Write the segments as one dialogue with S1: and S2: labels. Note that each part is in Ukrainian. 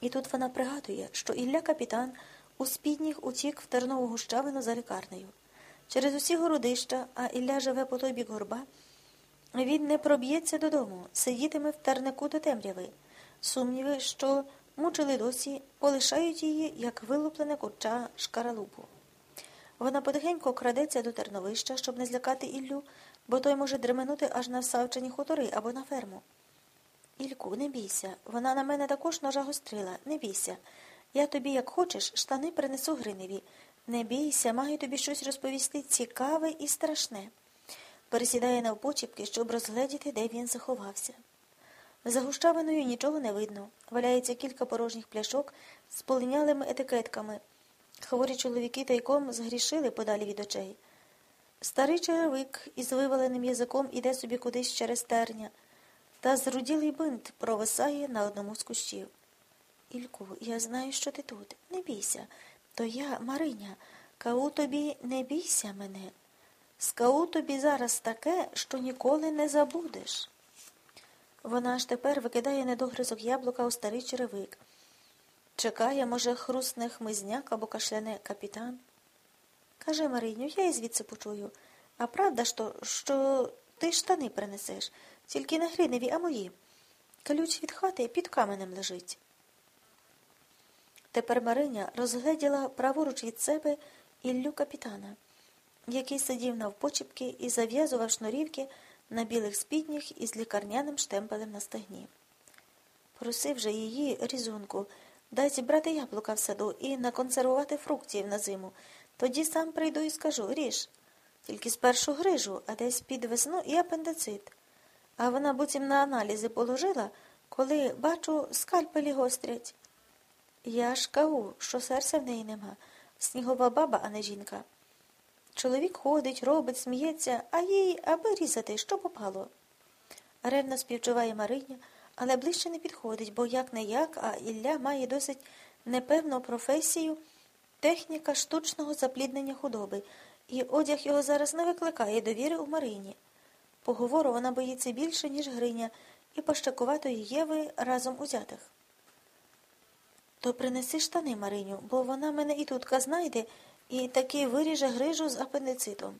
S1: І тут вона пригадує, що Ілля капітан у спідніх утік в тернову гущавину за лікарнею. Через усі городища, а Ілля живе по той бік горба, він не проб'ється додому, сидітиме в тернику до темряви. Сумніви, що мучили досі, полишають її, як вилуплене курча шкаралупу. Вона потихеньку крадеться до терновища, щоб не злякати Іллю, бо той може дременути аж на Савчині хутори або на ферму. Ільку, не бійся. Вона на мене також ножа гострила. Не бійся. Я тобі, як хочеш, штани принесу Гриневі. Не бійся, маю тобі щось розповісти цікаве і страшне. Пересідає навпочіпки, щоб розгледіти, де він заховався. За гущавиною нічого не видно. Валяється кілька порожніх пляшок з полинялими етикетками. Хворі чоловіки тайком згрішили подалі від очей. Старий черевик із виваленим язиком іде собі кудись через терня, та зруділий бинт провисає на одному з кущів. Ільку, я знаю, що ти тут. Не бійся. То я, Мариня, кау тобі не бійся мене. Скау тобі зараз таке, що ніколи не забудеш. Вона аж тепер викидає недогризок яблука у старий черевик. Чекає, може, хрустне хмизняк або кашляне капітан. Каже Мариню, я і звідси почую. А правда, що, що ти штани принесеш, тільки не гриневі, а мої. Ключ від хати під каменем лежить. Тепер Мариня розгледіла праворуч від себе Іллю капітана, який сидів навпочіпки і зав'язував шнурівки на білих спіднях із лікарняним штемпелем на стегні. Просив же її різунку, дай зібрати яблука в саду і наконсервувати фруктів на зиму. Тоді сам прийду і скажу ріж. Тільки спершу грижу, а десь під весну і апендицит. А вона буцім на аналізи положила, коли, бачу, скальпелі гострять. Я ж кажу, що серця в неї нема. Снігова баба, а не жінка. Чоловік ходить, робить, сміється, а їй аби різати, що попало. Ревно співчуває Мариня, але ближче не підходить, бо як не як, а Ілля має досить непевну професію техніка штучного запліднення худоби, і одяг його зараз не викликає довіри у Марині. Поговору вона боїться більше, ніж Гриня, і пощакуватої Єви разом узятих. То принеси штани, Мариню, бо вона мене і тутка знайде і таки виріже грижу з апендицитом.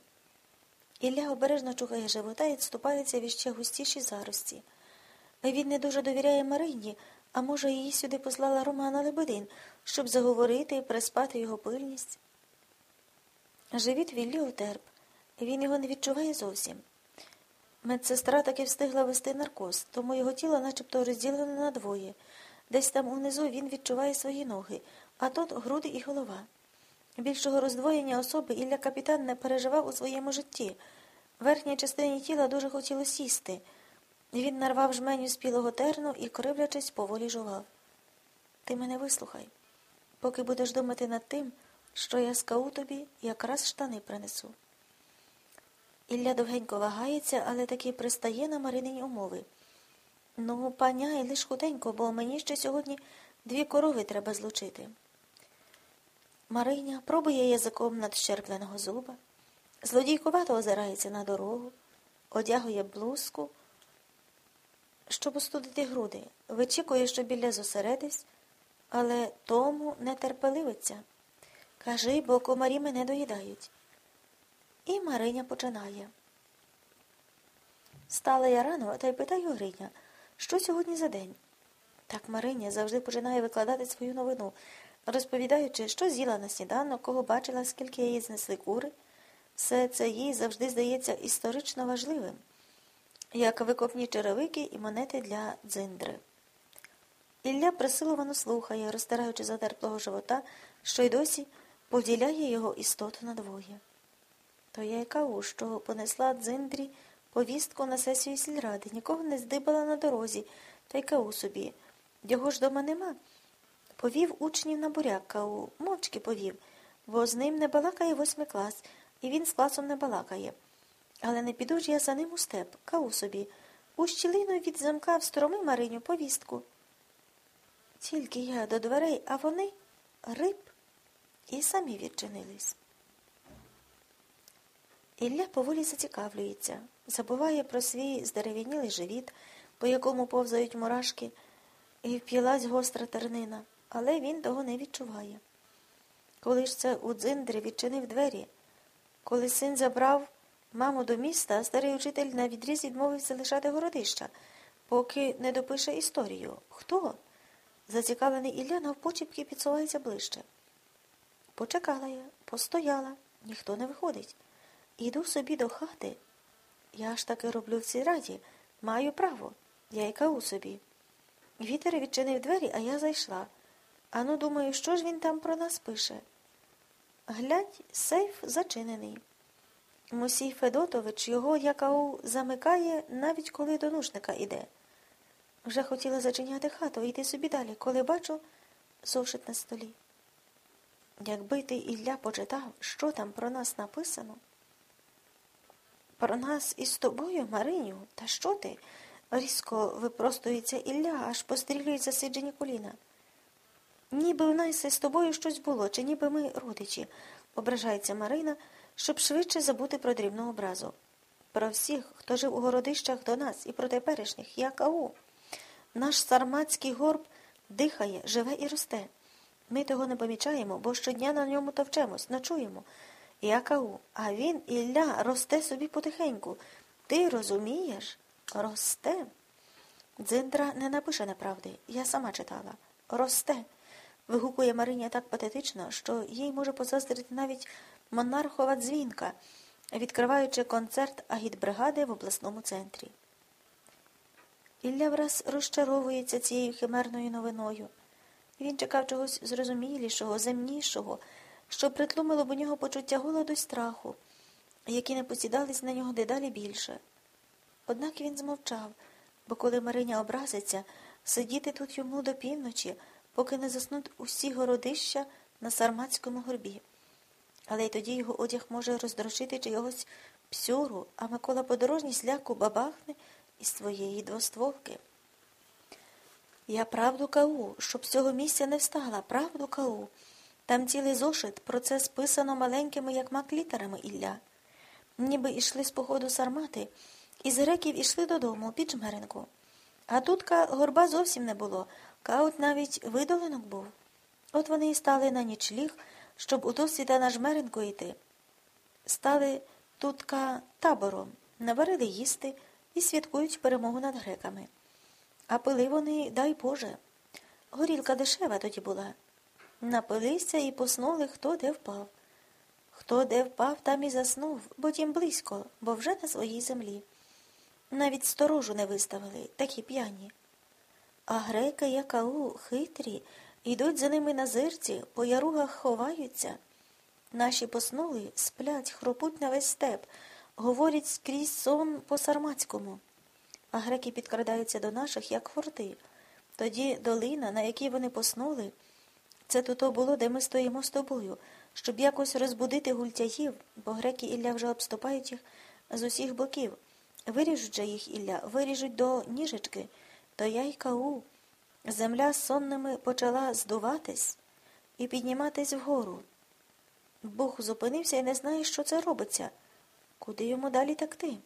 S1: Ілля обережно чухає живота і відступається від ще густіші зарості. Він не дуже довіряє Марині, а може, її сюди послала Романа Лебедин, щоб заговорити і приспати його пильність. Живіт Віллі отерп, він його не відчуває зовсім. Медсестра таки встигла вести наркоз, тому його тіло начебто розділене на двоє. Десь там унизу він відчуває свої ноги, а тут груди і голова. Більшого роздвоєння особи Ілля капітан не переживав у своєму житті. Верхній частині тіла дуже хотіло сісти. Він нарвав жменю спілого терну і, кривлячись, поволі жував. Ти мене вислухай. Поки будеш думати над тим, що я скау тобі, якраз штани принесу. Ілля довгенько вагається, але таки пристає на Маринині умови. Ну, паняй, лиш худенько, бо мені ще сьогодні дві корови треба злучити. Мариня пробує язиком надщерпленого зуба, злодійкувато озирається на дорогу, одягує блузку, щоб остудити груди, вичікує, що біля зосередись, але тому не терпеливиться. Кажи, бо комарі мене доїдають. І Мариня починає. Стала я рано, та й питаю Гриня, що сьогодні за день? Так Мариня завжди починає викладати свою новину, розповідаючи, що з'їла на сніданок, кого бачила, скільки її знесли кури. Все це їй завжди здається історично важливим, як викопні черевики і монети для дзиндри. Ілля присиловано слухає, розтираючи затерплого живота, що й досі поділяє його істоту надвоє. То я й кажу, що понесла дзиндрі повістку на сесію сільради, нікого не здибала на дорозі, та й кау собі. Його ж дома нема. Повів учнів на буряк, кау, мовчки повів, бо з ним не балакає восьмий клас, і він з класом не балакає. Але не піду ж я за ним у степ, кау собі. У щілину від замка в стороми Мариню повістку. Тільки я до дверей, а вони риб і самі відчинились. Ілля поволі зацікавлюється, забуває про свій здерев'янілий живіт, по якому повзають мурашки, і вп'ялась гостра тернина, але він того не відчуває. Коли ж це у дзиндрі відчинив двері, коли син забрав маму до міста, старий учитель на відріз відмовився лишати городища, поки не допише історію. Хто? Зацікавлений Ілля навпочіпки підсувається ближче. Почекала я, постояла, ніхто не виходить. Іду собі до хати. Я ж таки роблю в цій раді, маю право, я й каву собі. Вітер відчинив двері, а я зайшла. Ану, думаю, що ж він там про нас пише? Глядь, сейф зачинений. Мусій Федотович його якау замикає, навіть коли до нушника іде. Вже хотіла зачиняти хату йти собі далі, коли бачу зошит на столі. Якби ти Ілля почитав, що там про нас написано. Про нас із тобою, Мариню, та що ти? Різко випростується Ілля, аж пострілюють засиджені коліна. Ніби в нас із тобою щось було, чи ніби ми родичі, ображається Марина, щоб швидше забути про дрібну образу. Про всіх, хто жив у городищах до нас і про теперішніх, як ау. Наш сарматський горб дихає, живе і росте. Ми того не помічаємо, бо щодня на ньому товчемось, ночуємо. Як ау, а він, Ілля, росте собі потихеньку. Ти розумієш? Росте. Дзиндра не напише неправди, я сама читала. Росте. Вигукує Мариня так патетично, що їй може позаздрити навіть монархова дзвінка, відкриваючи концерт агітбригади в обласному центрі. Ілля враз розчаровується цією химерною новиною. Він чекав чогось зрозумілішого, земнішого, що притлумило б у нього почуття голоду й страху, які не посідались на нього дедалі більше. Однак він змовчав, бо коли Мариня образиться, сидіти тут йому до півночі, поки не заснуть усі городища на сарматському горбі. Але й тоді його одяг може роздрочити чогось псюру, а Микола подорожній зляку бабахне із своєї двостволки. Я правду кау, щоб з цього місця не встала, правду кау. Там цілий зошит, про це списано маленькими, як мак Ілля. Ніби йшли з походу сармати, і з греків ішли додому, під жмеренку. А тутка горба зовсім не було, каут навіть видоленок був. От вони і стали на нічліг, щоб у досвіта на жмеренку йти. Стали тутка табором, наварили їсти і святкують перемогу над греками. А пили вони, дай Боже. Горілка дешева тоді була. Напилися і поснули, хто де впав. Хто де впав, там і заснув, бо тім близько, бо вже на своїй землі. Навіть сторожу не виставили, такі п'яні. А греки, як ау, хитрі, йдуть за ними на зирці, по яругах ховаються. Наші поснули, сплять, хропуть на весь степ, говорять скрізь сон по сарматському. А греки підкрадаються до наших, як форти. Тоді долина, на якій вони поснули, це туто було, де ми стоїмо з тобою, щоб якось розбудити гультяїв, бо греки Ілля вже обступають їх з усіх боків. Виріжуть же їх Ілля, виріжуть до ніжечки, то я й кау. Земля сонними почала здуватись і підніматись вгору. Бог зупинився і не знає, що це робиться. Куди йому далі такти?